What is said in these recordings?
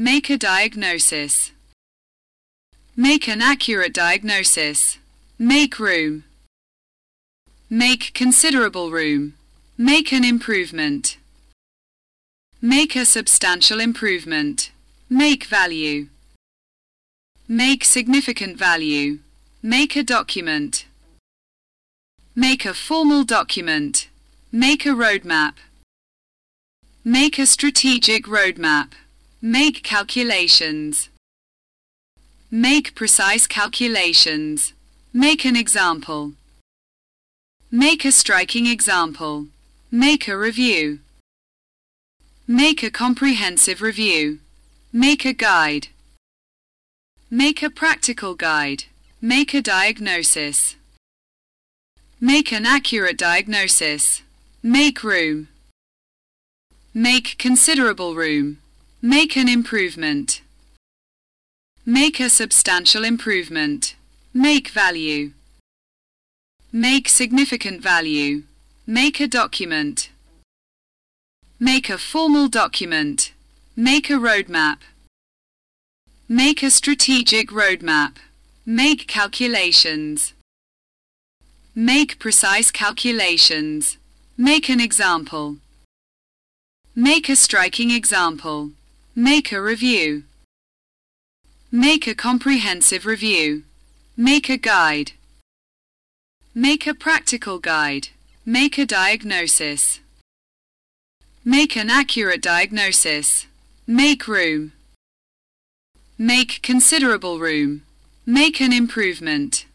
Make a diagnosis. Make an accurate diagnosis. Make room. Make considerable room. Make an improvement. Make a substantial improvement. Make value. Make significant value. Make a document. Make a formal document. Make a roadmap. Make a strategic roadmap. Make calculations. Make precise calculations. Make an example. Make a striking example. Make a review. Make a comprehensive review. Make a guide. Make a practical guide. Make a diagnosis. Make an accurate diagnosis. Make room. Make considerable room. Make an improvement. Make a substantial improvement. Make value. Make significant value. Make a document. Make a formal document. Make a roadmap. Make a strategic roadmap. Make calculations. Make precise calculations. Make an example. Make a striking example. Make a review. Make a comprehensive review. Make a guide. Make a practical guide. Make a diagnosis. Make an accurate diagnosis. Make room. Make considerable room. Make an improvement.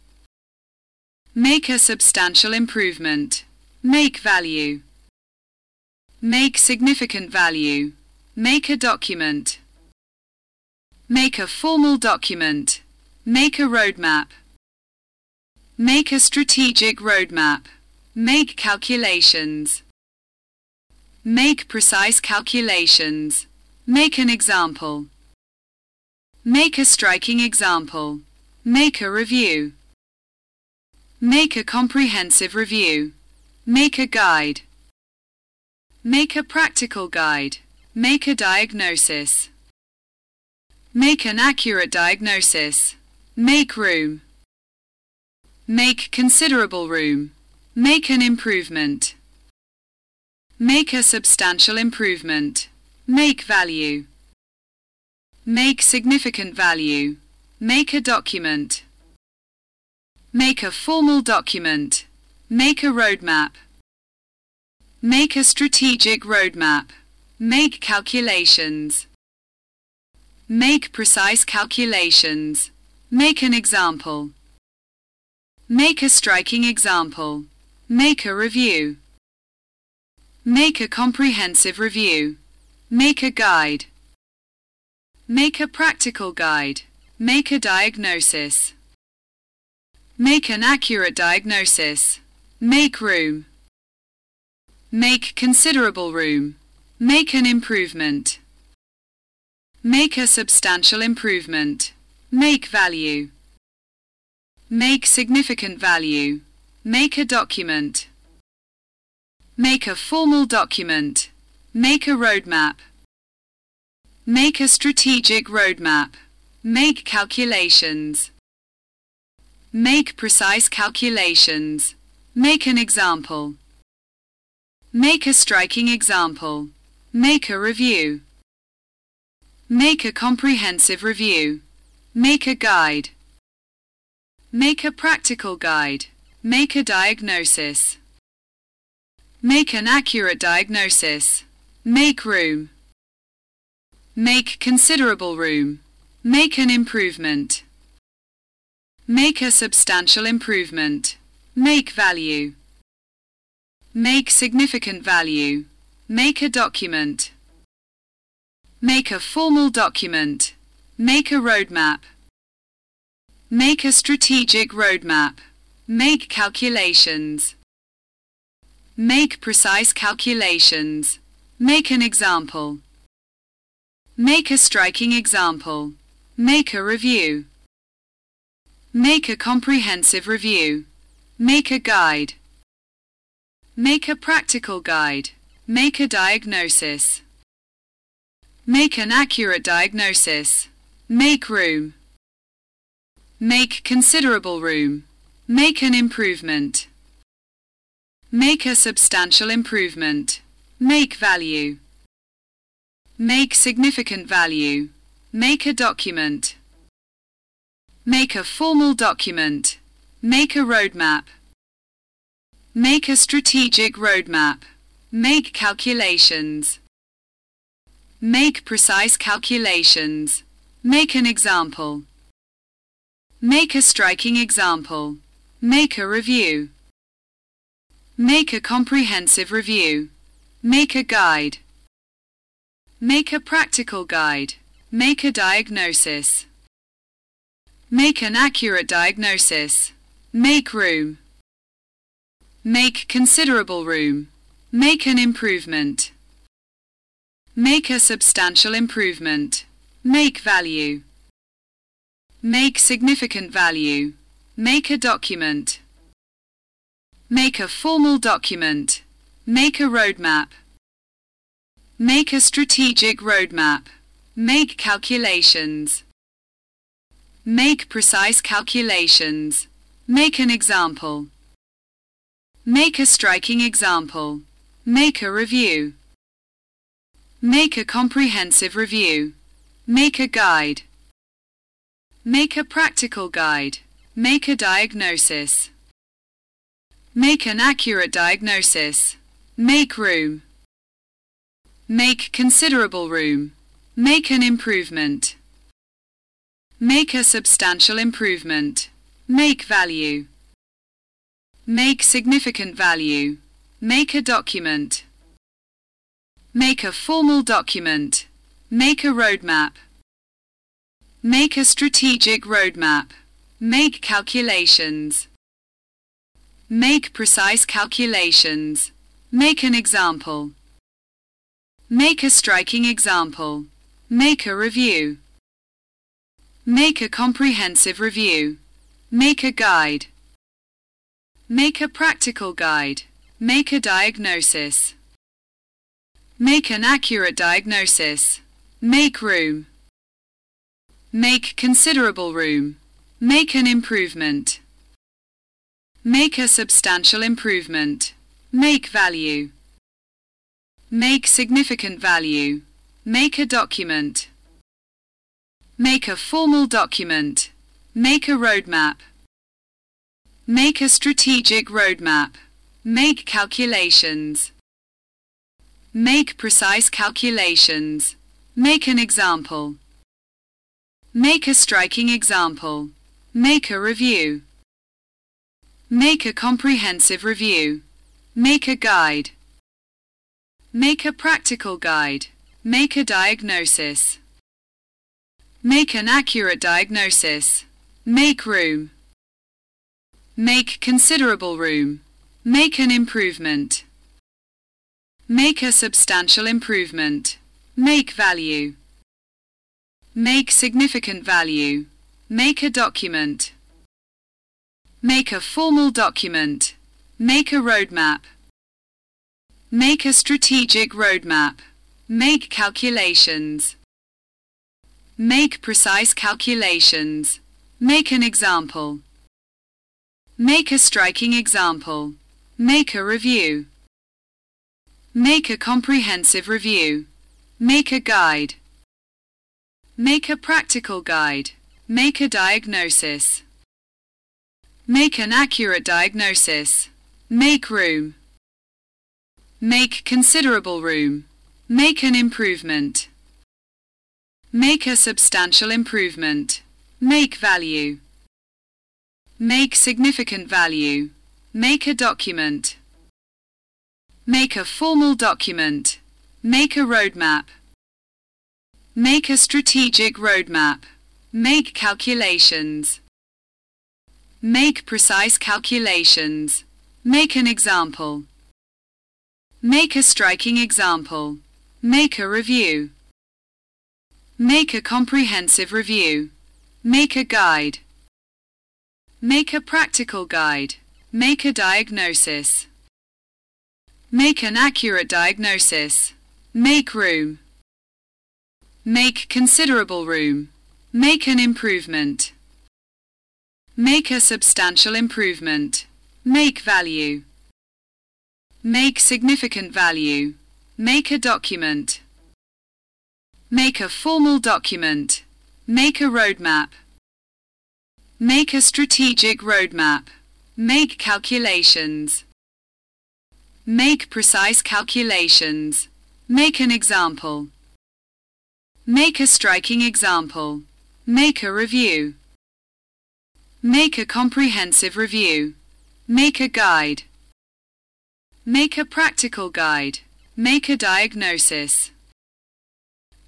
Make a substantial improvement. Make value. Make significant value. Make a document. Make a formal document. Make a roadmap. Make a strategic roadmap. Make calculations. Make precise calculations. Make an example. Make a striking example. Make a review. Make a comprehensive review. Make a guide. Make a practical guide. Make a diagnosis. Make an accurate diagnosis. Make room. Make considerable room. Make an improvement. Make a substantial improvement. Make value. Make significant value. Make a document. Make a formal document. Make a roadmap. Make a strategic roadmap. Make calculations. Make precise calculations. Make an example. Make a striking example. Make a review. Make a comprehensive review. Make a guide. Make a practical guide. Make a diagnosis. Make an accurate diagnosis. Make room. Make considerable room. Make an improvement. Make a substantial improvement. Make value. Make significant value. Make a document. Make a formal document. Make a roadmap. Make a strategic roadmap. Make calculations. Make precise calculations. Make an example. Make a striking example. Make a review. Make a comprehensive review. Make a guide. Make a practical guide. Make a diagnosis. Make an accurate diagnosis. Make room. Make considerable room. Make an improvement. Make a substantial improvement. Make value. Make significant value. Make a document. Make a formal document. Make a roadmap. Make a strategic roadmap. Make calculations. Make precise calculations. Make an example. Make a striking example. Make a review. Make a comprehensive review. Make a guide. Make a practical guide. Make a diagnosis. Make an accurate diagnosis. Make room. Make considerable room. Make an improvement. Make a substantial improvement. Make value. Make significant value. Make a document. Make a formal document. Make a roadmap. Make a strategic roadmap. Make calculations. Make precise calculations. Make an example. Make a striking example. Make a review. Make a comprehensive review. Make a guide. Make a practical guide. Make a diagnosis. Make an accurate diagnosis. Make room. Make considerable room. Make an improvement. Make a substantial improvement. Make value. Make significant value. Make a document. Make a formal document. Make a roadmap. Make a strategic roadmap. Make calculations. Make precise calculations. Make an example. Make a striking example. Make a review. Make a comprehensive review. Make a guide. Make a practical guide. Make a diagnosis. Make an accurate diagnosis. Make room. Make considerable room. Make an improvement. Make a substantial improvement. Make value. Make significant value. Make a document. Make a formal document. Make a roadmap. Make a strategic roadmap. Make calculations. Make precise calculations. Make an example. Make a striking example. Make a review. Make a comprehensive review. Make a guide. Make a practical guide. Make a diagnosis. Make an accurate diagnosis. Make room. Make considerable room. Make an improvement. Make a substantial improvement. Make value. Make significant value. Make a document. Make a formal document. Make a roadmap. Make a strategic roadmap. Make calculations. Make precise calculations. Make an example. Make a striking example. Make a review. Make a comprehensive review. Make a guide. Make a practical guide. Make a diagnosis. Make an accurate diagnosis. Make room. Make considerable room. Make an improvement. Make a substantial improvement. Make value. Make significant value. Make a document. Make a formal document. Make a roadmap. Make a strategic roadmap. Make calculations. Make precise calculations. Make an example. Make a striking example. Make a review. Make a comprehensive review. Make a guide. Make a practical guide. Make a diagnosis. Make an accurate diagnosis. Make room. Make considerable room. Make an improvement. Make a substantial improvement. Make value. Make significant value. Make a document. Make a formal document. Make a roadmap. Make a strategic roadmap. Make calculations. Make precise calculations. Make an example. Make a striking example. Make a review. Make a comprehensive review. Make a guide. Make a practical guide. Make a diagnosis. Make an accurate diagnosis. Make room. Make considerable room. Make an improvement. Make a substantial improvement. Make value. Make significant value. Make a document. Make a formal document. Make a roadmap. Make a strategic roadmap. Make calculations. Make precise calculations. Make an example. Make a striking example. Make a review. Make a comprehensive review. Make a guide. Make a practical guide. Make a diagnosis.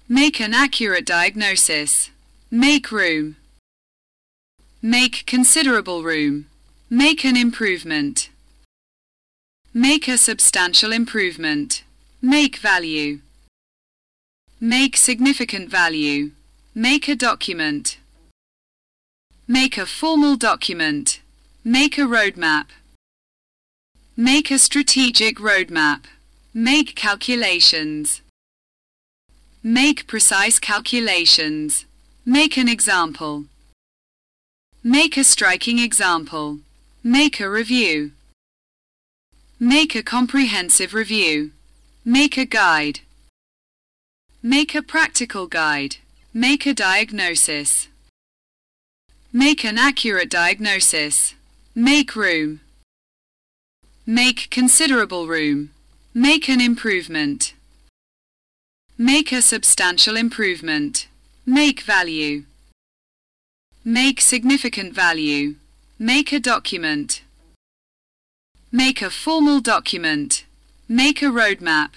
Make an accurate diagnosis. Make room. Make considerable room. Make an improvement. Make a substantial improvement. Make value. Make significant value. Make a document. Make a formal document. Make a roadmap. Make a strategic roadmap. Make calculations. Make precise calculations. Make an example. Make a striking example. Make a review. Make a comprehensive review. Make a guide. Make a practical guide. Make a diagnosis. Make an accurate diagnosis. Make room. Make considerable room. Make an improvement. Make a substantial improvement. Make value. Make significant value. Make a document. Make a formal document. Make a roadmap.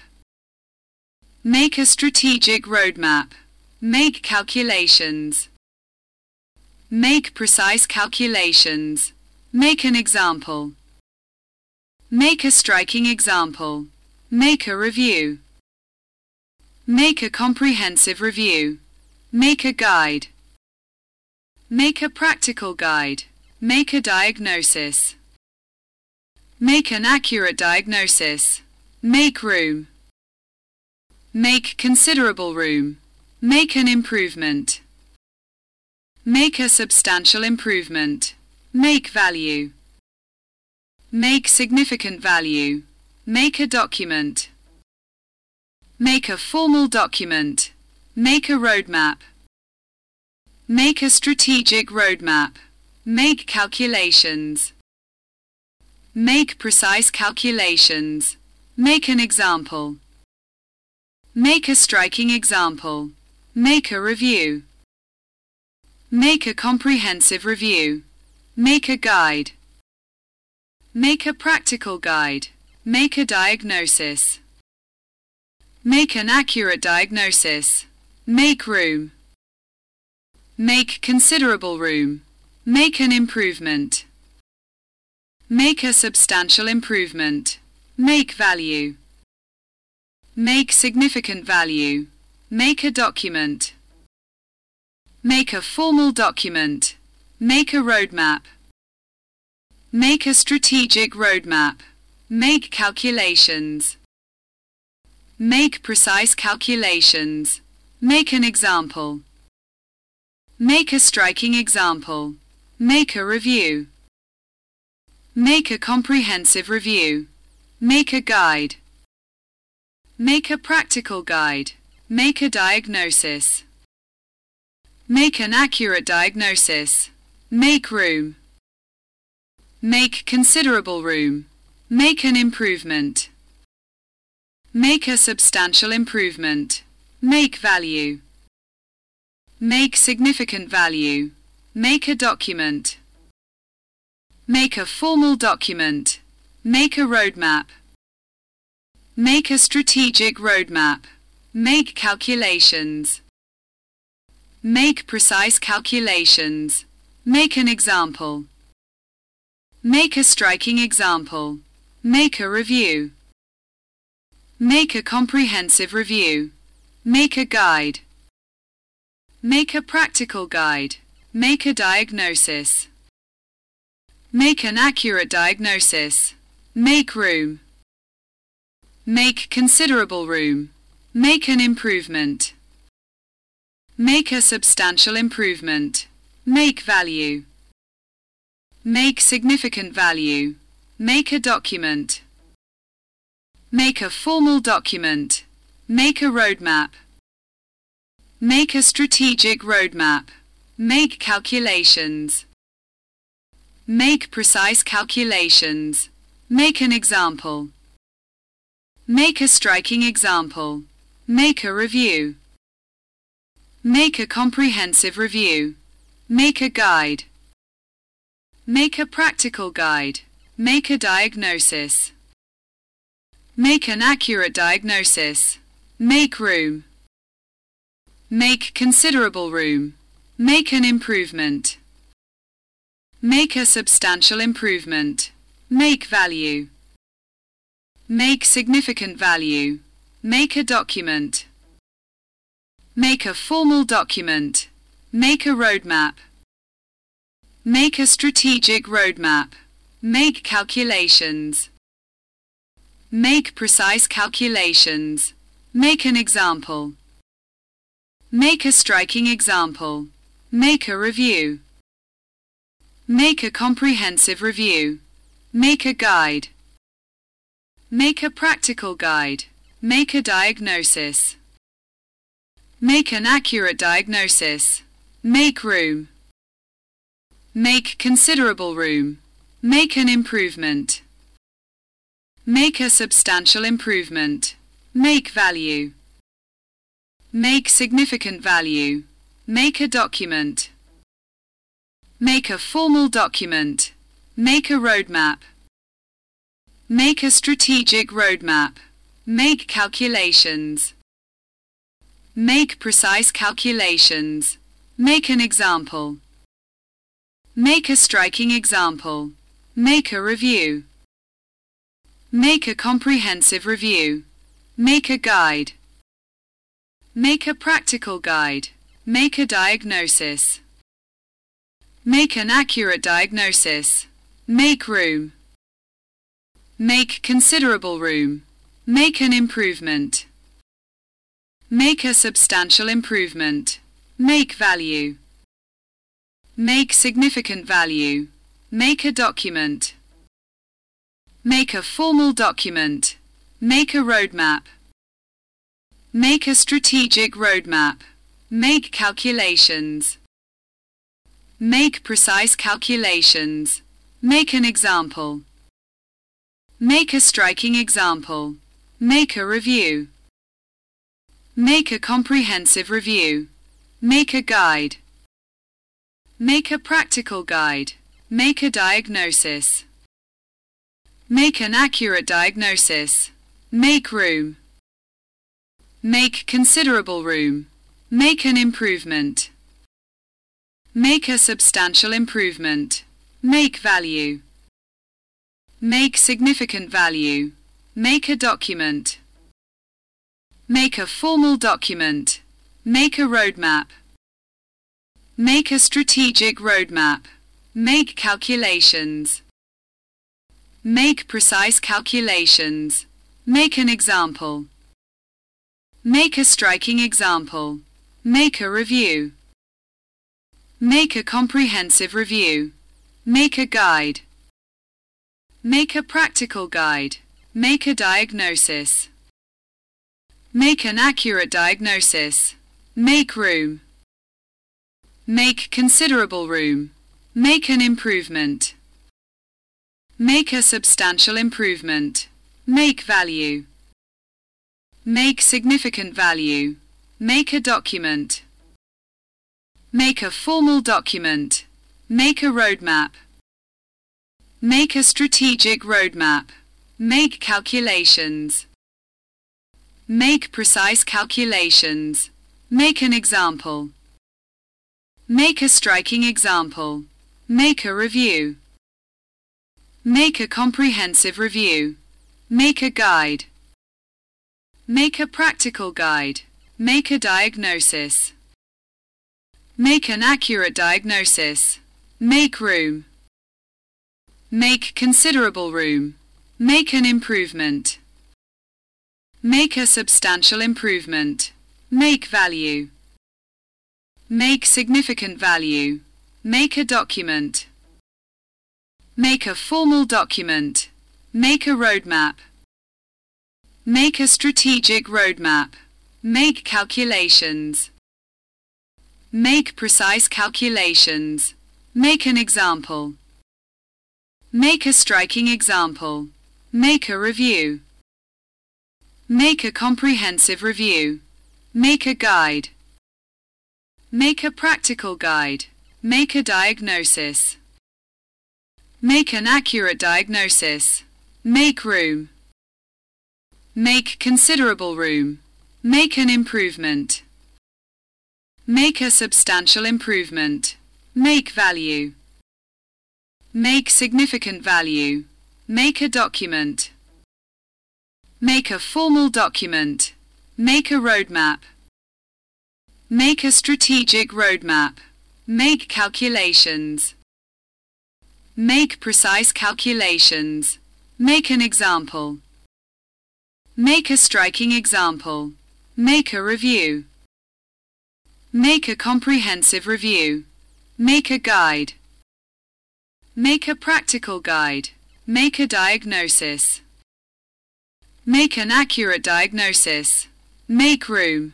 Make a strategic roadmap. Make calculations. Make precise calculations. Make an example. Make a striking example. Make a review. Make a comprehensive review. Make a guide. Make a practical guide. Make a diagnosis. Make an accurate diagnosis. Make room. Make considerable room. Make an improvement. Make a substantial improvement. Make value. Make significant value. Make a document. Make a formal document. Make a roadmap. Make a strategic roadmap. Make calculations. Make precise calculations. Make an example. Make a striking example. Make a review. Make a comprehensive review. Make a guide. Make a practical guide. Make a diagnosis. Make an accurate diagnosis. Make room. Make considerable room. Make an improvement. Make a substantial improvement. Make value. Make significant value. Make a document. Make a formal document. Make a roadmap. Make a strategic roadmap. Make calculations. Make precise calculations. Make an example. Make a striking example. Make a review. Make a comprehensive review. Make a guide. Make a practical guide. Make a diagnosis. Make an accurate diagnosis. Make room. Make considerable room. Make an improvement. Make a substantial improvement. Make value. Make significant value. Make a document. Make a formal document. Make a roadmap. Make a strategic roadmap. Make calculations. Make precise calculations. Make an example. Make a striking example. Make a review. Make a comprehensive review. Make a guide. Make a practical guide. Make a diagnosis. Make an accurate diagnosis. Make room. Make considerable room. Make an improvement. Make a substantial improvement. Make value. Make significant value. Make a document. Make a formal document. Make a roadmap. Make a strategic roadmap. Make calculations. Make precise calculations. Make an example. Make a striking example. Make a review. Make a comprehensive review. Make a guide. Make a practical guide. Make a diagnosis. Make an accurate diagnosis. Make room. Make considerable room. Make an improvement. Make a substantial improvement. Make value. Make significant value. Make a document. Make a formal document. Make a roadmap. Make a strategic roadmap. Make calculations. Make precise calculations. Make an example. Make a striking example. Make a review. Make a comprehensive review. Make a guide. Make a practical guide. Make a diagnosis. Make an accurate diagnosis. Make room. Make considerable room. Make an improvement. Make a substantial improvement. Make value. Make significant value. Make a document. Make a formal document. Make a roadmap. Make a strategic roadmap. Make calculations. Make precise calculations. Make an example. Make a striking example. Make a review. Make a comprehensive review. Make a guide. Make a practical guide. Make a diagnosis. Make an accurate diagnosis. Make room. Make considerable room. Make an improvement. Make a substantial improvement. Make value. Make significant value. Make a document. Make a formal document. Make a roadmap. Make a strategic roadmap. Make calculations. Make precise calculations. Make an example. Make a striking example. Make a review. Make a comprehensive review. Make a guide. Make a practical guide. Make a diagnosis. Make an accurate diagnosis. Make room. Make considerable room. Make an improvement. Make a substantial improvement. Make value. Make significant value. Make a document. Make a formal document. Make a roadmap. Make a strategic roadmap. Make calculations. Make precise calculations. Make an example. Make a striking example. Make a review. Make a comprehensive review. Make a guide. Make a practical guide. Make a diagnosis. Make an accurate diagnosis. Make room. Make considerable room. Make an improvement. Make a substantial improvement. Make value. Make significant value. Make a document. Make a formal document. Make a roadmap. Make a strategic roadmap. Make calculations. Make precise calculations. Make an example. Make a striking example. Make a review. Make a comprehensive review. Make a guide. Make a practical guide. Make a diagnosis. Make an accurate diagnosis. Make room. Make considerable room. Make an improvement. Make a substantial improvement. Make value. Make significant value. Make a document. Make a formal document. Make a roadmap. Make a strategic roadmap. Make calculations. Make precise calculations. Make an example. Make a striking example. Make a review. Make a comprehensive review. Make a guide. Make a practical guide. Make a diagnosis. Make an accurate diagnosis. Make room. Make considerable room. Make an improvement. Make a substantial improvement. Make value. Make significant value. Make a document. Make a formal document. Make a roadmap. Make a strategic roadmap. Make calculations. Make precise calculations. Make an example. Make a striking example. Make a review. Make a comprehensive review. Make a guide. Make a practical guide. Make a diagnosis. Make an accurate diagnosis. Make room.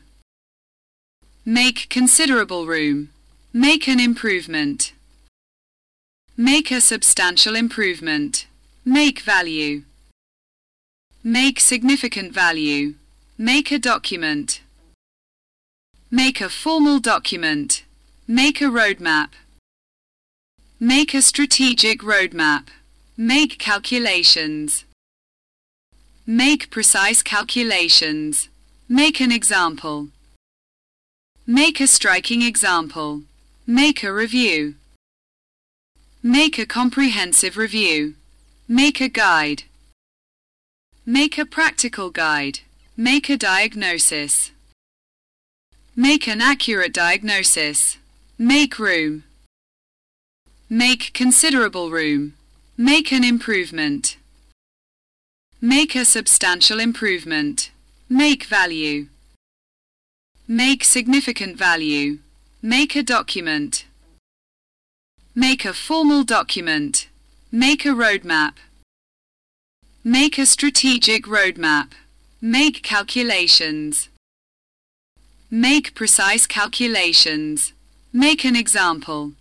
Make considerable room. Make an improvement. Make a substantial improvement. Make value. Make significant value. Make a document. Make a formal document. Make a roadmap. Make a strategic roadmap. Make calculations. Make precise calculations. Make an example. Make a striking example. Make a review. Make a comprehensive review. Make a guide. Make a practical guide. Make a diagnosis. Make an accurate diagnosis. Make room. Make considerable room. Make an improvement. Make a substantial improvement. Make value. Make significant value. Make a document. Make a formal document. Make a roadmap. Make a strategic roadmap. Make calculations. Make precise calculations. Make an example.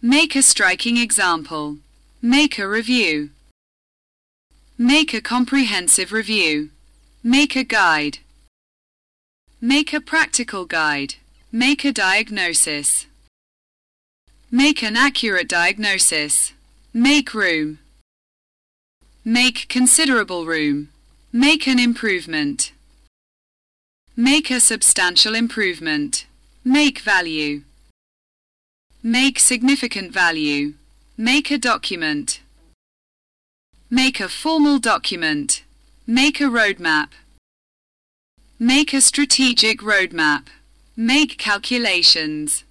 Make a striking example. Make a review. Make a comprehensive review. Make a guide. Make a practical guide. Make a diagnosis. Make an accurate diagnosis. Make room. Make considerable room. Make an improvement. Make a substantial improvement. Make value. Make significant value. Make a document. Make a formal document. Make a roadmap. Make a strategic roadmap. Make calculations.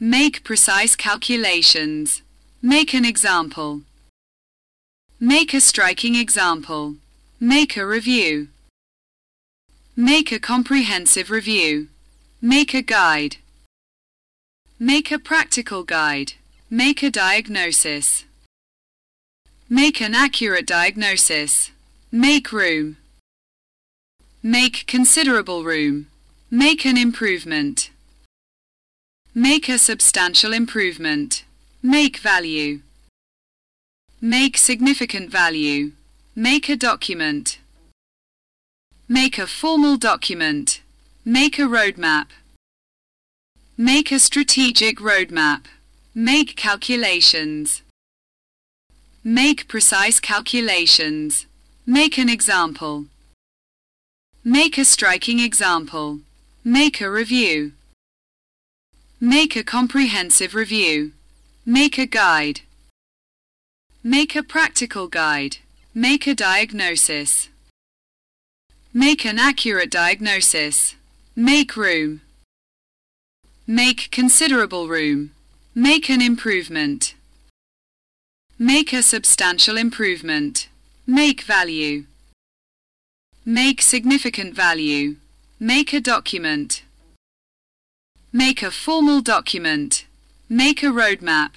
Make precise calculations. Make an example. Make a striking example. Make a review. Make a comprehensive review. Make a guide. Make a practical guide. Make a diagnosis. Make an accurate diagnosis. Make room. Make considerable room. Make an improvement. Make a substantial improvement. Make value. Make significant value. Make a document. Make a formal document. Make a roadmap. Make a strategic roadmap. Make calculations. Make precise calculations. Make an example. Make a striking example. Make a review. Make a comprehensive review. Make a guide. Make a practical guide. Make a diagnosis. Make an accurate diagnosis. Make room. Make considerable room. Make an improvement. Make a substantial improvement. Make value. Make significant value. Make a document. Make a formal document. Make a roadmap.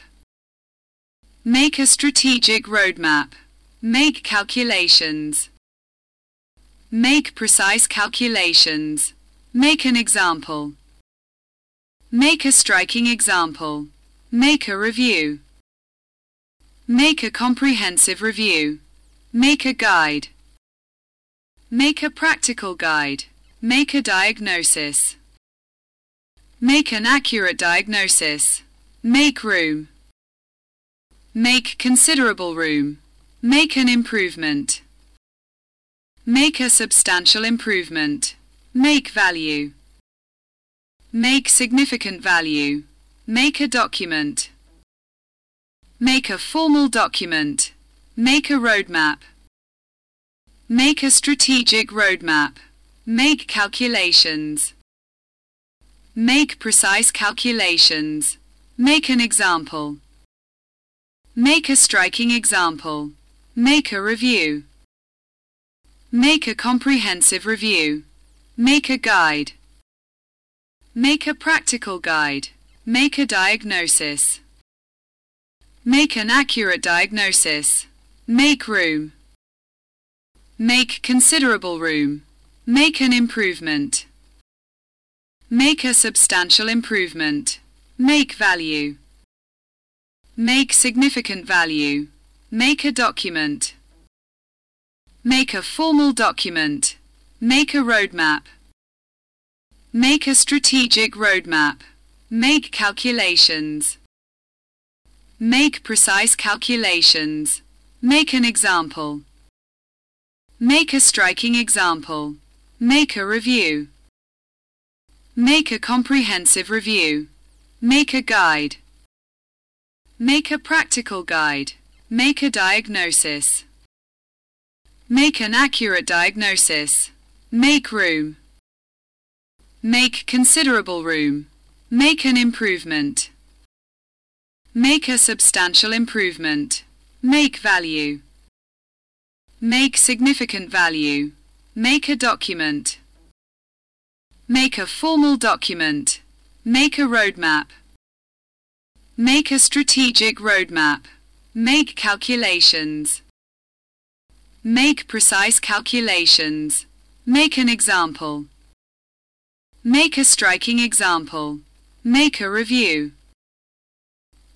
Make a strategic roadmap. Make calculations. Make precise calculations. Make an example. Make a striking example. Make a review. Make a comprehensive review. Make a guide. Make a practical guide. Make a diagnosis. Make an accurate diagnosis. Make room. Make considerable room. Make an improvement. Make a substantial improvement. Make value. Make significant value. Make a document. Make a formal document. Make a roadmap. Make a strategic roadmap. Make calculations. Make precise calculations. Make an example. Make a striking example. Make a review. Make a comprehensive review. Make a guide. Make a practical guide. Make a diagnosis. Make an accurate diagnosis. Make room. Make considerable room. Make an improvement. Make a substantial improvement. Make value. Make significant value. Make a document. Make a formal document. Make a roadmap. Make a strategic roadmap. Make calculations. Make precise calculations. Make an example. Make a striking example. Make a review. Make a comprehensive review. Make a guide. Make a practical guide. Make a diagnosis. Make an accurate diagnosis. Make room. Make considerable room. Make an improvement. Make a substantial improvement. Make value. Make significant value. Make a document. Make a formal document. Make a roadmap. Make a strategic roadmap. Make calculations. Make precise calculations. Make an example. Make a striking example. Make a review.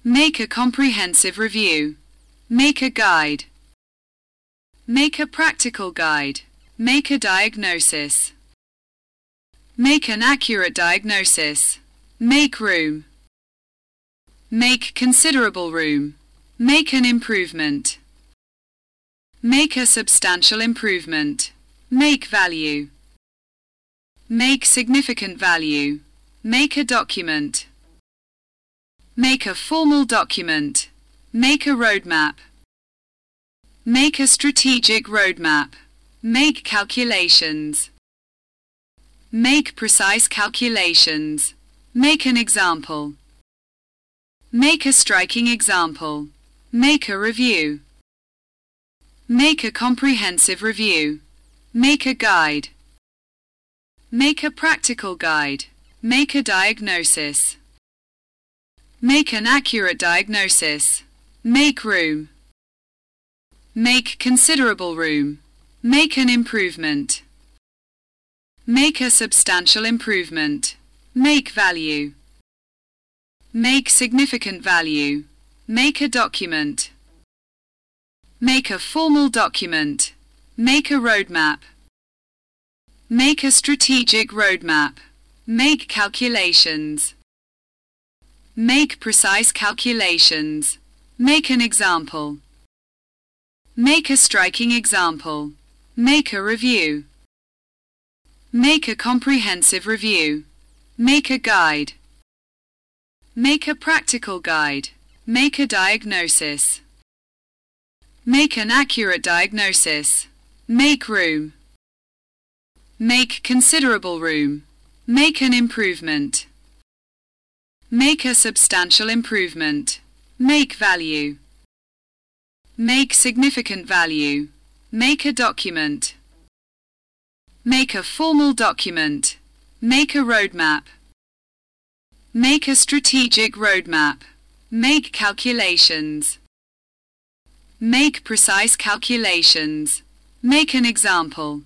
Make a comprehensive review. Make a guide. Make a practical guide. Make a diagnosis. Make an accurate diagnosis. Make room. Make considerable room. Make an improvement. Make a substantial improvement. Make value. Make significant value. Make a document. Make a formal document. Make a roadmap. Make a strategic roadmap. Make calculations. Make precise calculations. Make an example. Make a striking example. Make a review. Make a comprehensive review. Make a guide. Make a practical guide. Make a diagnosis. Make an accurate diagnosis. Make room. Make considerable room. Make an improvement. Make a substantial improvement. Make value. Make significant value. Make a document. Make a formal document. Make a roadmap. Make a strategic roadmap. Make calculations. Make precise calculations. Make an example. Make a striking example. Make a review. Make a comprehensive review. Make a guide. Make a practical guide. Make a diagnosis. Make an accurate diagnosis. Make room. Make considerable room. Make an improvement. Make a substantial improvement. Make value. Make significant value. Make a document. Make a formal document. Make a roadmap. Make a strategic roadmap. Make calculations. Make precise calculations. Make an example.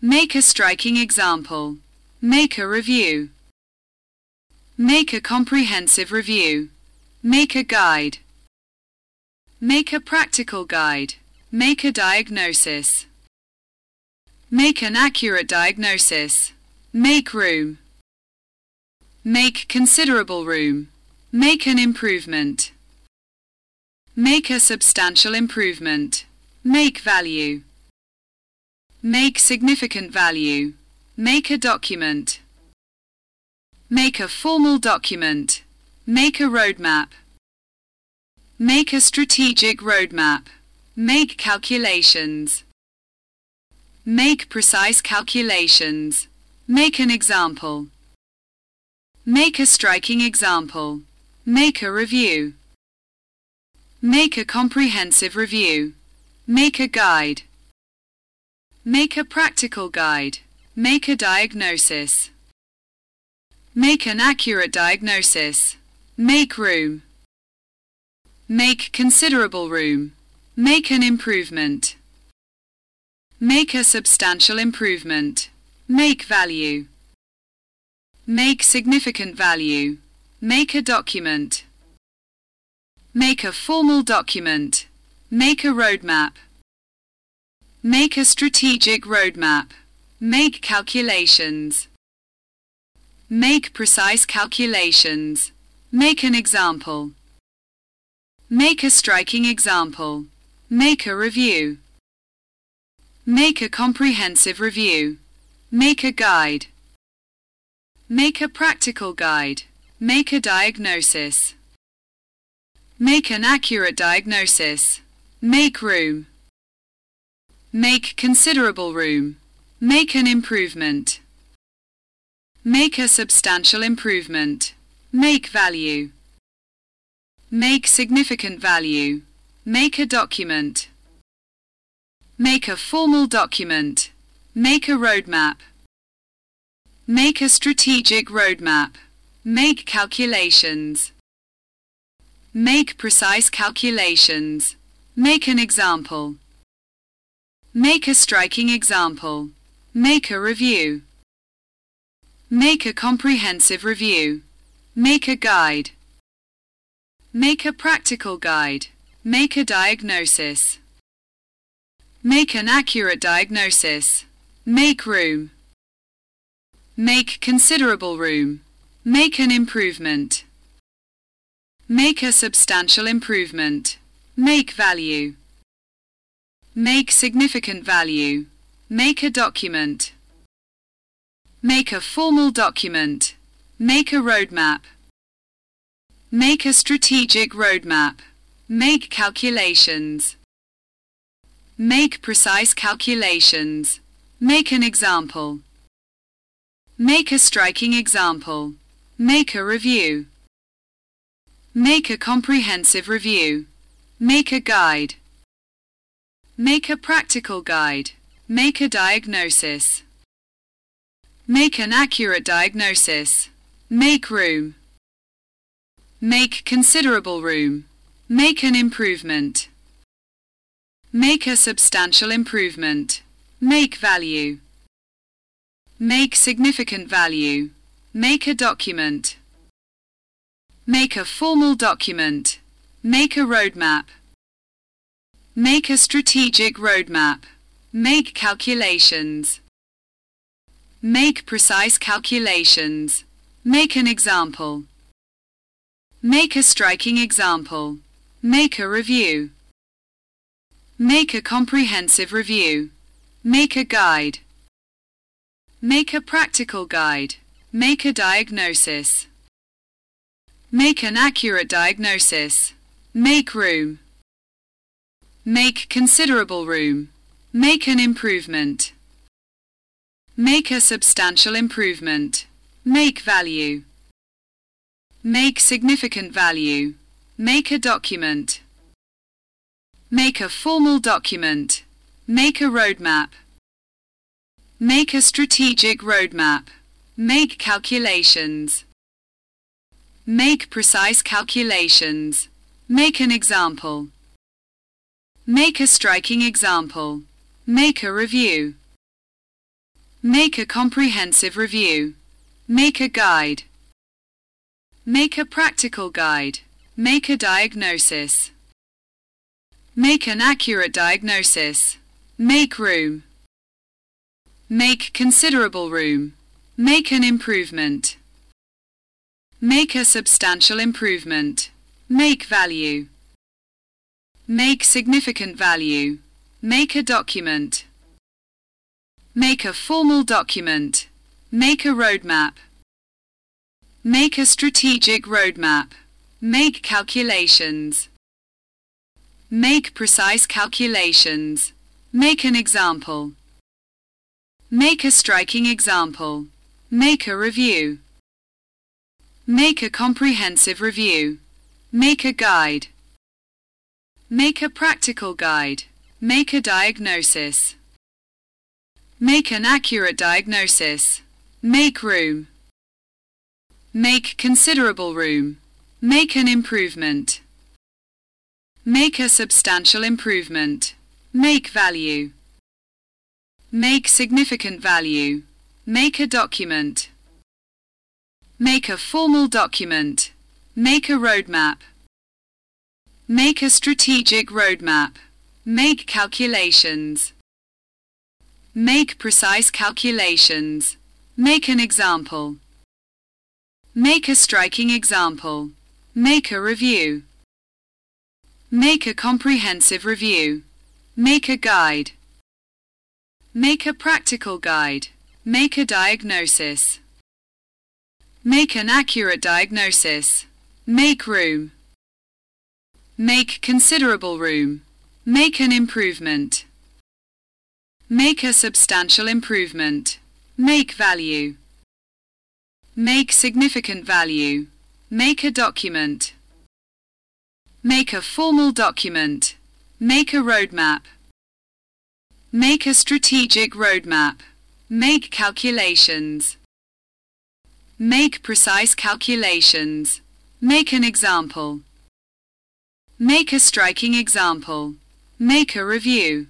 Make a striking example. Make a review. Make a comprehensive review. Make a guide. Make a practical guide. Make a diagnosis. Make an accurate diagnosis. Make room. Make considerable room. Make an improvement. Make a substantial improvement. Make value. Make significant value. Make a document. Make a formal document. Make a roadmap. Make a strategic roadmap. Make calculations. Make precise calculations. Make an example. Make a striking example. Make a review. Make a comprehensive review. Make a guide. Make a practical guide. Make a diagnosis. Make an accurate diagnosis. Make room. Make considerable room. Make an improvement. Make a substantial improvement. Make value. Make significant value. Make a document. Make a formal document. Make a roadmap. Make a strategic roadmap. Make calculations. Make precise calculations. Make an example. Make a striking example. Make a review. Make a comprehensive review. Make a guide. Make a practical guide. Make a diagnosis. Make an accurate diagnosis. Make room. Make considerable room. Make an improvement. Make a substantial improvement. Make value. Make significant value. Make a document. Make a formal document. Make a roadmap. Make a strategic roadmap. Make calculations. Make precise calculations. Make an example. Make a striking example. Make a review. Make a comprehensive review. Make a guide. Make a practical guide. Make a diagnosis. Make an accurate diagnosis. Make room. Make considerable room. Make an improvement. Make a substantial improvement. Make value. Make significant value. Make a document. Make a formal document. Make a roadmap. Make a strategic roadmap. Make calculations. Make precise calculations. Make an example. Make a striking example. Make a review. Make a comprehensive review. Make a guide. Make a practical guide. Make a diagnosis. Make an accurate diagnosis. Make room. Make considerable room. Make an improvement. Make a substantial improvement. Make value. Make significant value. Make a document. Make a formal document. Make a roadmap. Make a strategic roadmap. Make calculations. Make precise calculations. Make an example. Make a striking example. Make a review. Make a comprehensive review. Make a guide. Make a practical guide. Make a diagnosis. Make an accurate diagnosis. Make room. Make considerable room. Make an improvement. Make a substantial improvement. Make value. Make significant value. Make a document. Make a formal document. Make a roadmap. Make a strategic roadmap. Make calculations. Make precise calculations. Make an example. Make a striking example. Make a review. Make a comprehensive review. Make a guide. Make a practical guide. Make a diagnosis. Make an accurate diagnosis. Make room. Make considerable room. Make an improvement. Make a substantial improvement. Make value. Make significant value. Make a document. Make a formal document. Make a roadmap. Make a strategic roadmap. Make calculations. Make precise calculations. Make an example. Make a striking example. Make a review. Make a comprehensive review. Make a guide. Make a practical guide. Make a diagnosis. Make an accurate diagnosis. Make room. Make considerable room. Make an improvement. Make a substantial improvement. Make value. Make significant value. Make a document. Make a formal document. Make a roadmap. Make a strategic roadmap. Make calculations. Make precise calculations. Make an example. Make a striking example. Make a review. Make a comprehensive review. Make a guide. Make a practical guide. Make a diagnosis. Make an accurate diagnosis. Make room. Make considerable room. Make an improvement. Make a substantial improvement. Make value. Make significant value. Make a document. Make a formal document. Make a roadmap. Make a strategic roadmap. Make calculations. Make precise calculations. Make an example. Make a striking example. Make a review.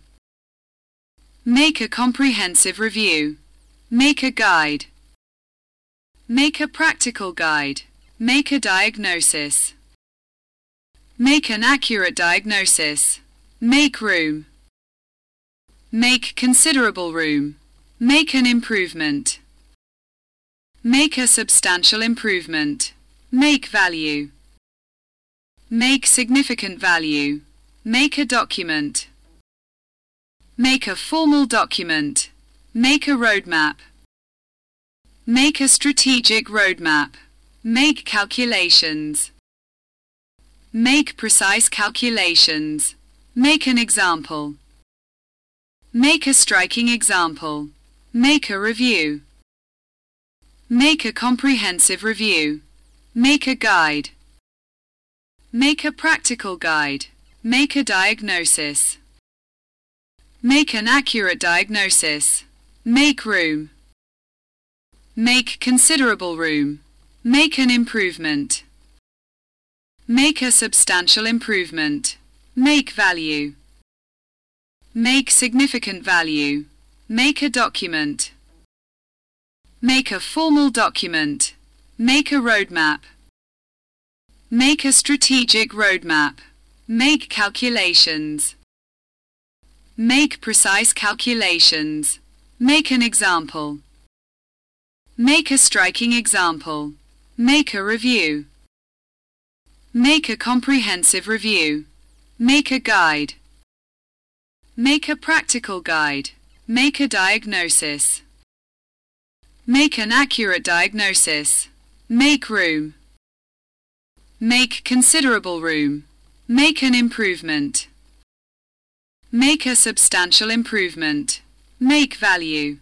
Make a comprehensive review. Make a guide. Make a practical guide. Make a diagnosis. Make an accurate diagnosis. Make room. Make considerable room. Make an improvement. Make a substantial improvement. Make value. Make significant value. Make a document. Make a formal document. Make a roadmap. Make a strategic roadmap. Make calculations. Make precise calculations. Make an example. Make a striking example. Make a review. Make a comprehensive review. Make a guide. Make a practical guide. Make a diagnosis. Make an accurate diagnosis. Make room. Make considerable room. Make an improvement. Make a substantial improvement. Make value. Make significant value. Make a document. Make a formal document. Make a roadmap. Make a strategic roadmap. Make calculations. Make precise calculations. Make an example. Make a striking example. Make a review. Make a comprehensive review. Make a guide. Make a practical guide. Make a diagnosis. Make an accurate diagnosis. Make room. Make considerable room. Make an improvement. Make a substantial improvement. Make value.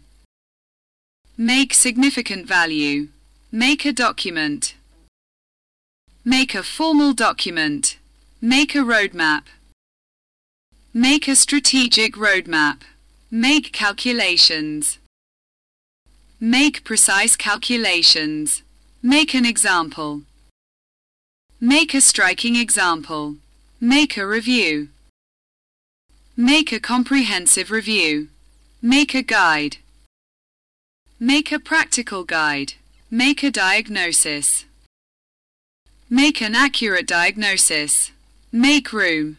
Make significant value. Make a document. Make a formal document. Make a roadmap. Make a strategic roadmap. Make calculations. Make precise calculations. Make an example. Make a striking example. Make a review. Make a comprehensive review. Make a guide. Make a practical guide. Make a diagnosis. Make an accurate diagnosis. Make room.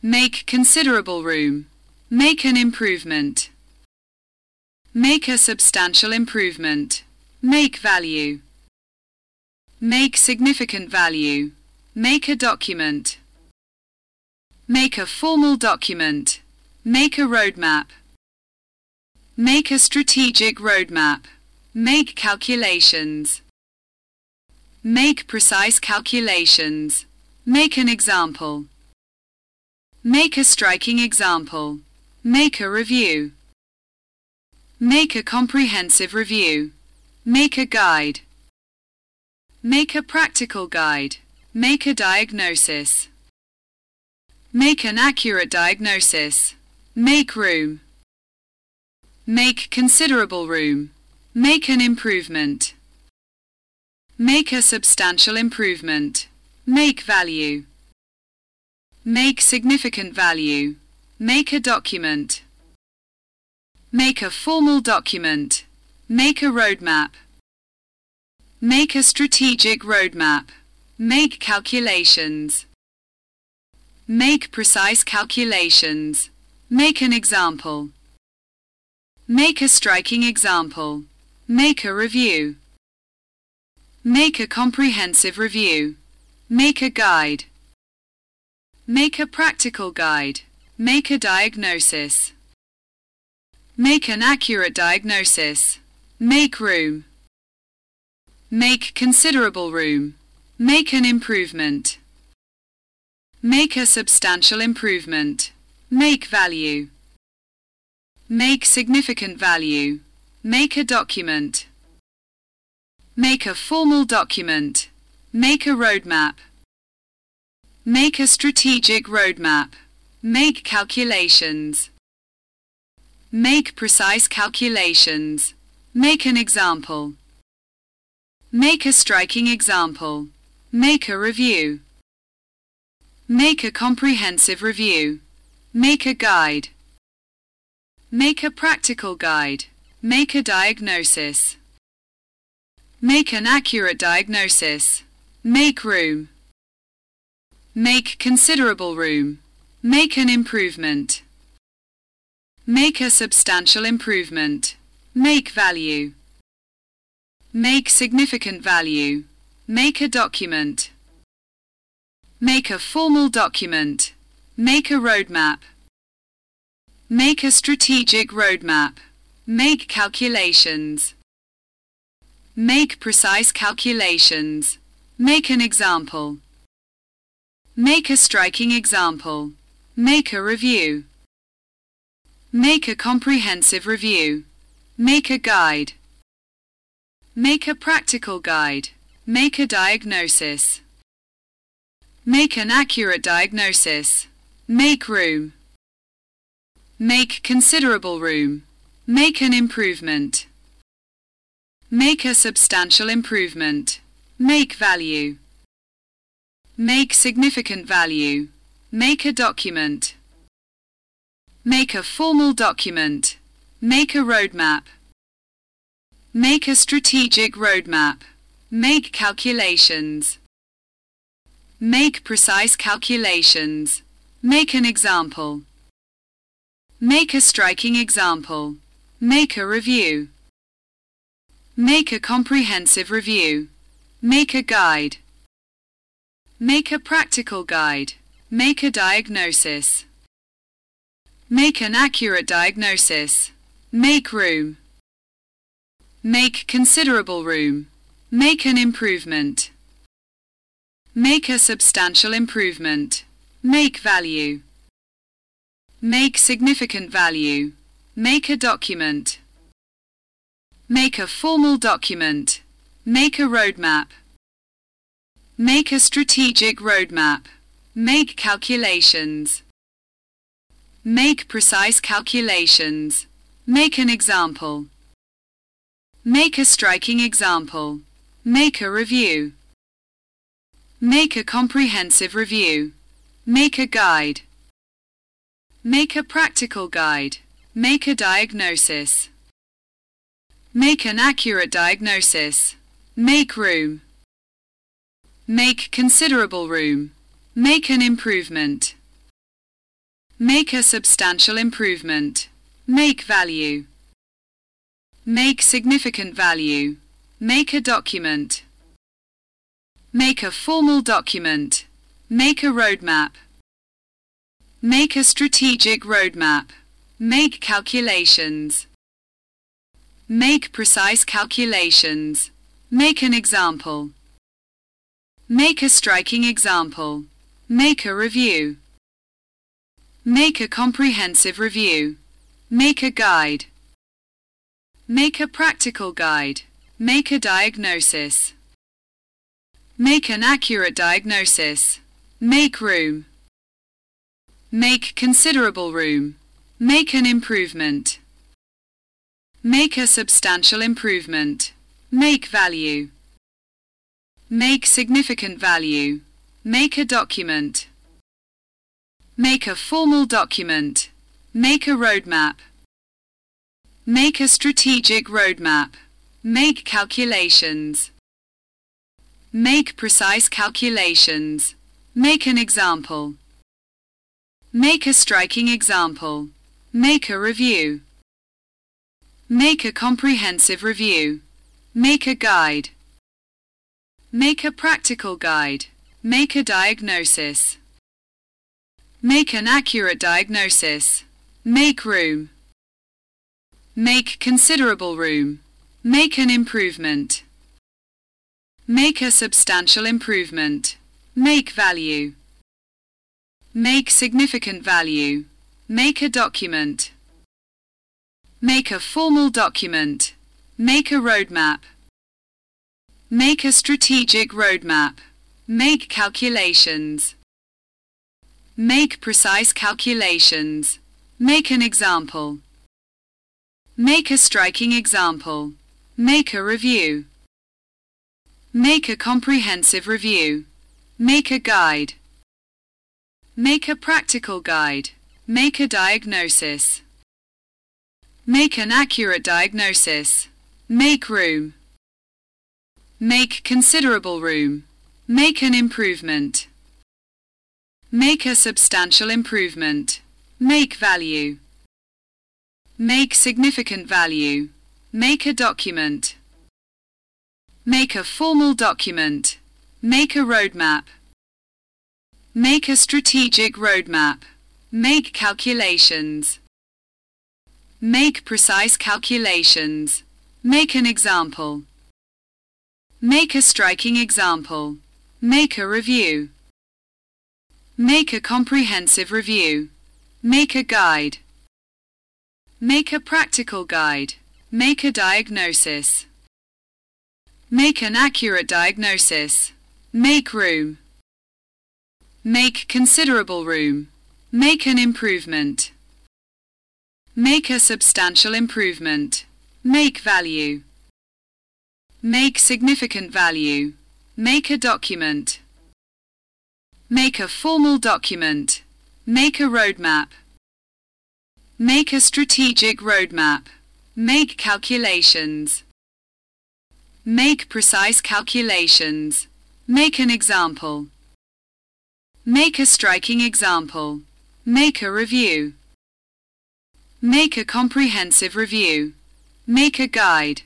Make considerable room. Make an improvement. Make a substantial improvement. Make value. Make significant value. Make a document. Make a formal document. Make a roadmap. Make a strategic roadmap. Make calculations. Make precise calculations. Make an example. Make a striking example. Make a review. Make a comprehensive review. Make a guide. Make a practical guide. Make a diagnosis. Make an accurate diagnosis. Make room. Make considerable room. Make an improvement. Make a substantial improvement. Make value. Make significant value. Make a document. Make a formal document. Make a roadmap. Make a strategic roadmap. Make calculations. Make precise calculations. Make an example. Make a striking example. Make a review. Make a comprehensive review. Make a guide. Make a practical guide. Make a diagnosis. Make an accurate diagnosis. Make room. Make considerable room. Make an improvement. Make a substantial improvement. Make value. Make significant value. Make a document. Make a formal document. Make a roadmap. Make a strategic roadmap. Make calculations. Make precise calculations. Make an example. Make a striking example. Make a review. Make a comprehensive review. Make a guide. Make a practical guide. Make a diagnosis. Make an accurate diagnosis. Make room. Make considerable room. Make an improvement. Make a substantial improvement. Make value. Make significant value. Make a document. Make a formal document. Make a roadmap. Make a strategic roadmap. Make calculations. Make precise calculations. Make an example. Make a striking example. Make a review. Make a comprehensive review. Make a guide. Make a practical guide. Make a diagnosis. Make an accurate diagnosis. Make room. Make considerable room. Make an improvement. Make a substantial improvement. Make value. Make significant value. Make a document. Make a formal document. Make a roadmap. Make a strategic roadmap. Make calculations. Make precise calculations. Make an example. Make a striking example. Make a review. Make a comprehensive review. Make a guide. Make a practical guide. Make a diagnosis. Make an accurate diagnosis. Make room. Make considerable room. Make an improvement. Make a substantial improvement. Make value. Make significant value. Make a document. Make a formal document. Make a roadmap. Make a strategic roadmap. Make calculations. Make precise calculations. Make an example. Make a striking example. Make a review. Make a comprehensive review. Make a guide. Make a practical guide. Make a diagnosis. Make an accurate diagnosis. Make room. Make considerable room. Make an improvement. Make a substantial improvement. Make value. Make significant value. Make a document. Make a formal document. Make a roadmap. Make a strategic roadmap. Make calculations. Make precise calculations. Make an example. Make a striking example. Make a review. Make a comprehensive review. Make a guide. Make a practical guide. Make a diagnosis. Make an accurate diagnosis. Make room. Make considerable room. Make an improvement. Make a substantial improvement. Make value. Make significant value. Make a document. Make a formal document. Make a roadmap. Make a strategic roadmap. Make calculations. Make precise calculations. Make an example. Make a striking example. Make a review. Make a comprehensive review. Make a guide. Make a practical guide. Make a diagnosis. Make an accurate diagnosis. Make room. Make considerable room. Make an improvement. Make a substantial improvement. Make value. Make significant value. Make a document. Make a formal document. Make a roadmap. Make a strategic roadmap. Make calculations. Make precise calculations. Make an example. Make a striking example. Make a review. Make a comprehensive review. Make a guide. Make a practical guide. Make a diagnosis. Make an accurate diagnosis. Make room. Make considerable room. Make an improvement. Make a substantial improvement. Make value. Make significant value. Make a document. Make a formal document. Make a roadmap. Make a strategic roadmap. Make calculations. Make precise calculations. Make an example. Make a striking example. Make a review. Make a comprehensive review. Make a guide. Make a practical guide. Make a diagnosis. Make an accurate diagnosis. Make room. Make considerable room. Make an improvement. Make a substantial improvement. Make value. Make significant value. Make a document. Make a formal document. Make a roadmap. Make a strategic roadmap. Make calculations. Make precise calculations. Make an example. Make a striking example. Make a review. Make a comprehensive review. Make a guide.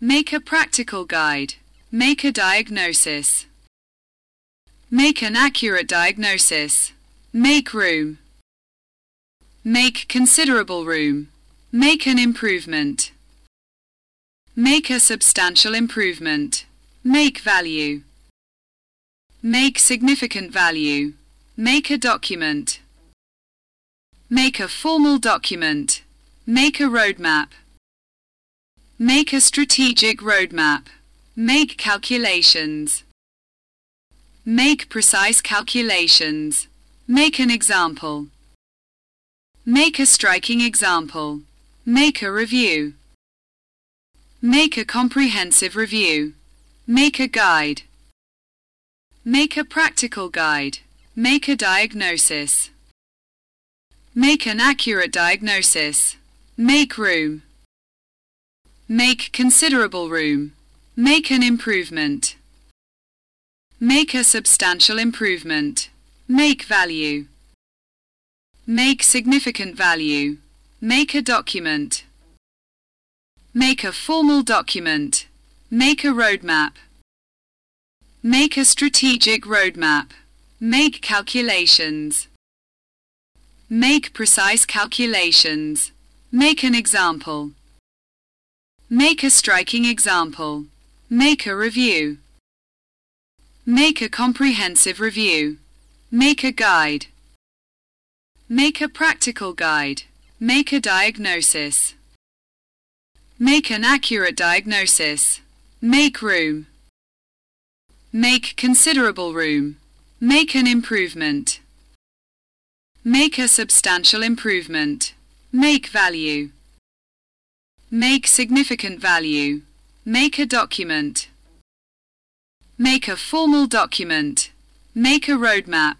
Make a practical guide. Make a diagnosis. Make an accurate diagnosis. Make room. Make considerable room. Make an improvement. Make a substantial improvement. Make value. Make significant value. Make a document. Make a formal document. Make a roadmap. Make a strategic roadmap. Make calculations. Make precise calculations. Make an example. Make a striking example. Make a review. Make a comprehensive review. Make a guide. Make a practical guide. Make a diagnosis. Make an accurate diagnosis. Make room. Make considerable room. Make an improvement. Make a substantial improvement. Make value. Make significant value. Make a document. Make a formal document. Make a roadmap. Make a strategic roadmap. Make calculations. Make precise calculations. Make an example. Make a striking example. Make a review. Make a comprehensive review. Make a guide. Make a practical guide. Make a diagnosis. Make an accurate diagnosis. Make room. Make considerable room. Make an improvement. Make a substantial improvement. Make value. Make significant value. Make a document. Make a formal document. Make a roadmap.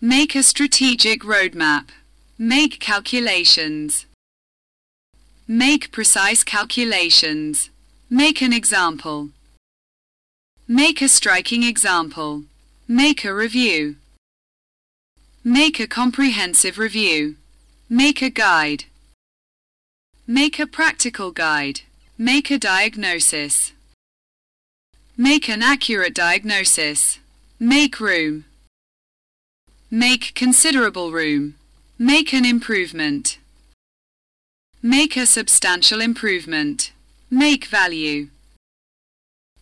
Make a strategic roadmap. Make calculations. Make precise calculations. Make an example. Make a striking example. Make a review. Make a comprehensive review. Make a guide. Make a practical guide. Make a diagnosis. Make an accurate diagnosis. Make room. Make considerable room. Make an improvement. Make a substantial improvement. Make value.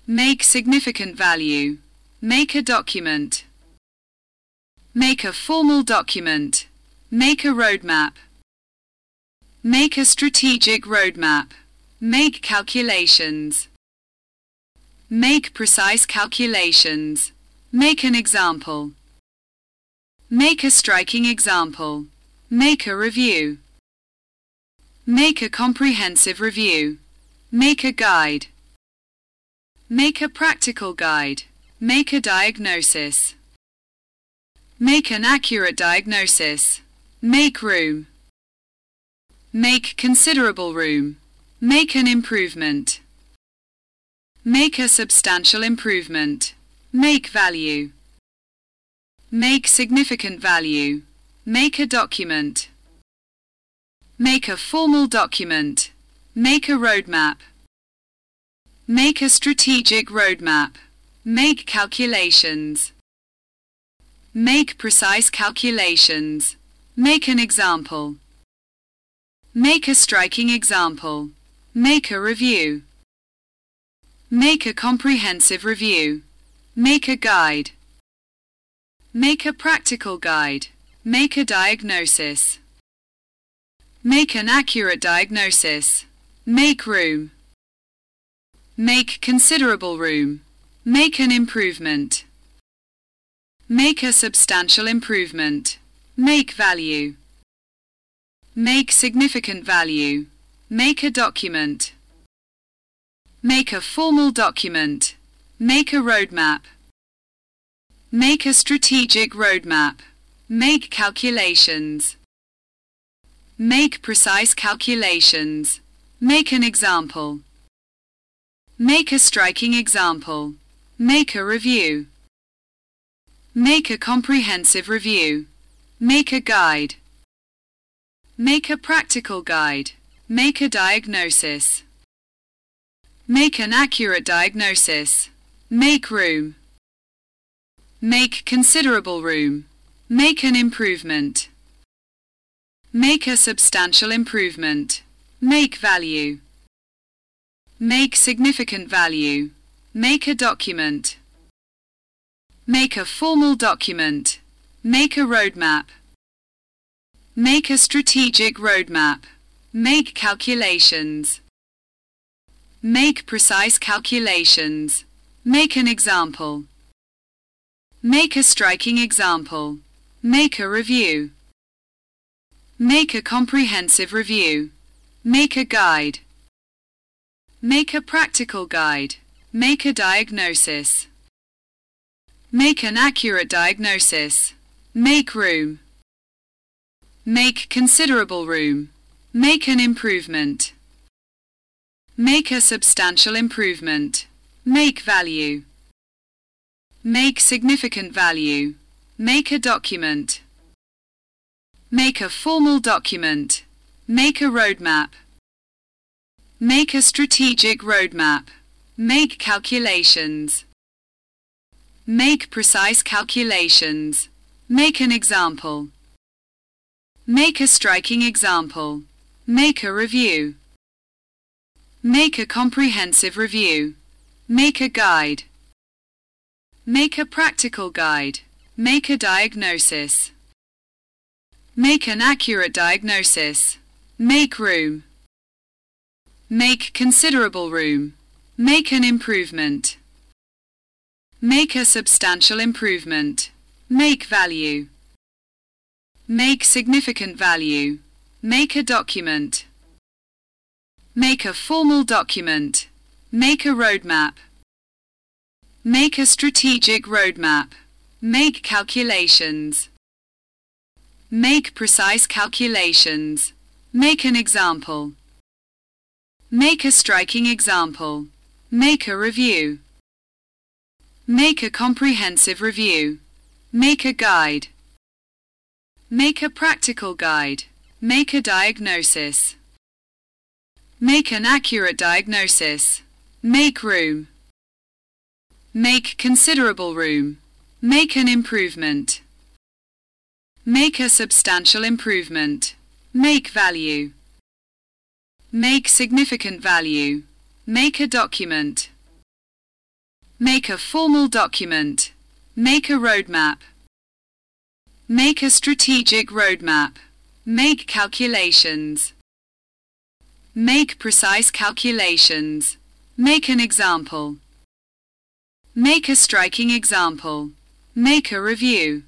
Make significant value. Make a document. Make a formal document. Make a roadmap. Make a strategic roadmap. Make calculations. Make precise calculations. Make an example. Make a striking example. Make a review. Make a comprehensive review. Make a guide. Make a practical guide. Make a diagnosis. Make an accurate diagnosis. Make room. Make considerable room. Make an improvement. Make a substantial improvement. Make value. Make significant value. Make a document. Make a formal document. Make a roadmap. Make a strategic roadmap. Make calculations. Make precise calculations. Make an example. Make a striking example. Make a review. Make a comprehensive review. Make a guide. Make a practical guide. Make a diagnosis. Make an accurate diagnosis. Make room. Make considerable room. Make an improvement. Make a substantial improvement. Make value. Make significant value. Make a document. Make a formal document. Make a roadmap. Make a strategic roadmap. Make calculations. Make precise calculations. Make an example. Make a striking example. Make a review. Make a comprehensive review. Make a guide. Make a practical guide. Make a diagnosis. Make an accurate diagnosis. Make room. Make considerable room. Make an improvement. Make a substantial improvement. Make value. Make significant value. Make a document. Make a formal document. Make a roadmap. Make a strategic roadmap. Make calculations. Make precise calculations. Make an example. Make a striking example. Make a review. Make a comprehensive review. Make a guide. Make a practical guide. Make a diagnosis. Make an accurate diagnosis. Make room. Make considerable room. Make an improvement. Make a substantial improvement. Make value. Make significant value. Make a document. Make a formal document. Make a roadmap. Make a strategic roadmap. Make calculations. Make precise calculations. Make an example. Make a striking example. Make a review. Make a comprehensive review. Make a guide. Make a practical guide. Make a diagnosis. Make an accurate diagnosis. Make room. Make considerable room. Make an improvement. Make a substantial improvement. Make value. Make significant value. Make a document. Make a formal document. Make a roadmap. Make a strategic roadmap. Make calculations. Make precise calculations. Make an example. Make a striking example. Make a review. Make a comprehensive review. Make a guide. Make a practical guide. Make a diagnosis. Make an accurate diagnosis. Make room. Make considerable room. Make an improvement. Make a substantial improvement. Make value. Make significant value. Make a document. Make a formal document. Make a roadmap. Make a strategic roadmap. Make calculations. Make precise calculations. Make an example. Make a striking example. Make a review.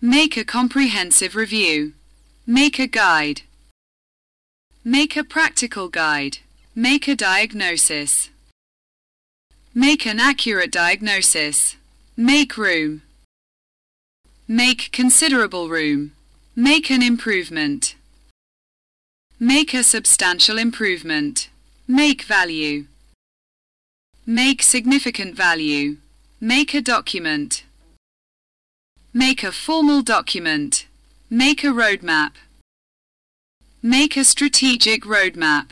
Make a comprehensive review. Make a guide. Make a practical guide. Make a diagnosis. Make an accurate diagnosis. Make room. Make considerable room. Make an improvement. Make a substantial improvement. Make value. Make significant value. Make a document. Make a formal document. Make a roadmap. Make a strategic roadmap.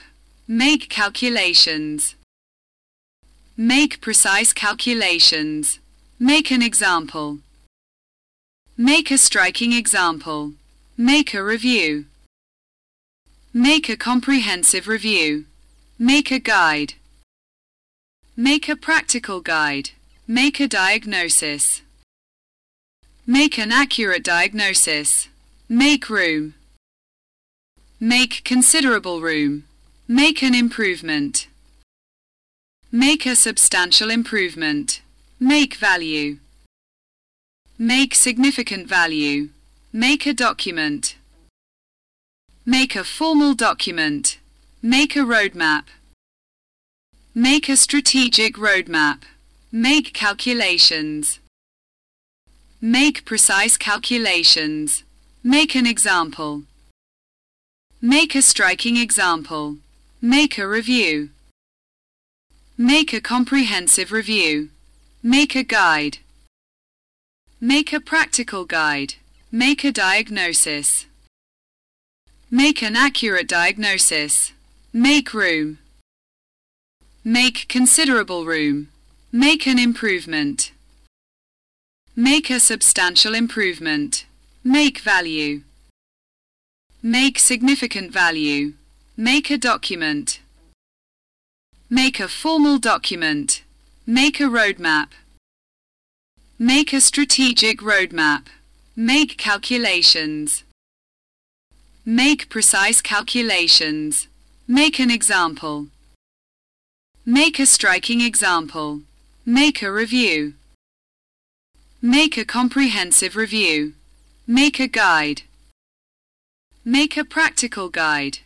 Make calculations. Make precise calculations. Make an example. Make a striking example. Make a review. Make a comprehensive review. Make a guide. Make a practical guide. Make a diagnosis. Make an accurate diagnosis. Make room. Make considerable room. Make an improvement. Make a substantial improvement. Make value. Make significant value. Make a document. Make a formal document. Make a roadmap. Make a strategic roadmap. Make calculations. Make precise calculations. Make an example. Make a striking example. Make a review. Make a comprehensive review. Make a guide. Make a practical guide. Make a diagnosis. Make an accurate diagnosis. Make room. Make considerable room. Make an improvement. Make a substantial improvement. Make value. Make significant value. Make a document. Make a formal document. Make a roadmap. Make a strategic roadmap. Make calculations. Make precise calculations. Make an example. Make a striking example. Make a review. Make a comprehensive review. Make a guide. Make a practical guide.